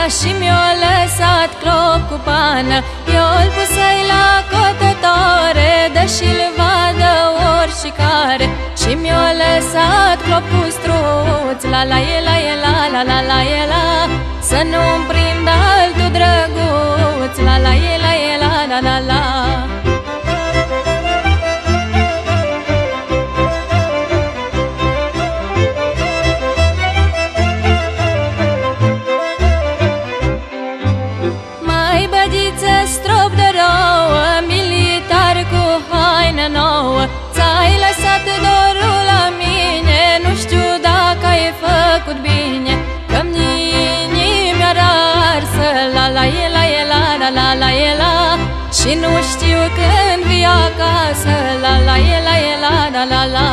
pană Și mi-o lăsat clop cu pana, Eu-l pusei la cotătoare Deși-l vadă oricare. Și mi-o lăsat clop cu struț La la e la e la la la la e la. Să nu-mi prind Și nu știu când vii acasă La la e la e la la la la.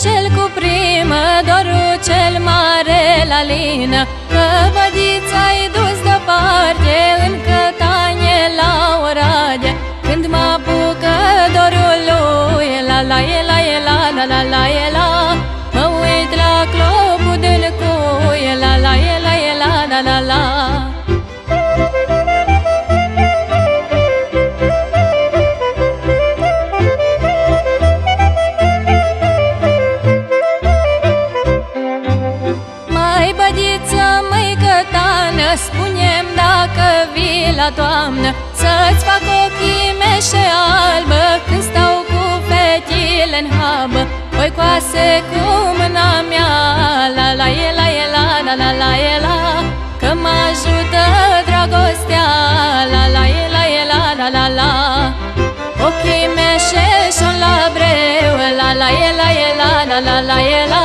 Cel cu primă, dorul cel mare la lină Că bădița-i dus la la e la e la la la la e la. Mă uit la clopul din cuie, la la e la e la la la la. Spune-mi dacă vii la toamnă. Să-ți fac ochii meșe albă Când stau cu fetile în habă Voi coase cu mâna mea. La la e la e la la la la e la Că mă ajută dragostea. La la e la e la la la la Ochii meșe și la breu. La la e la e la la la la e la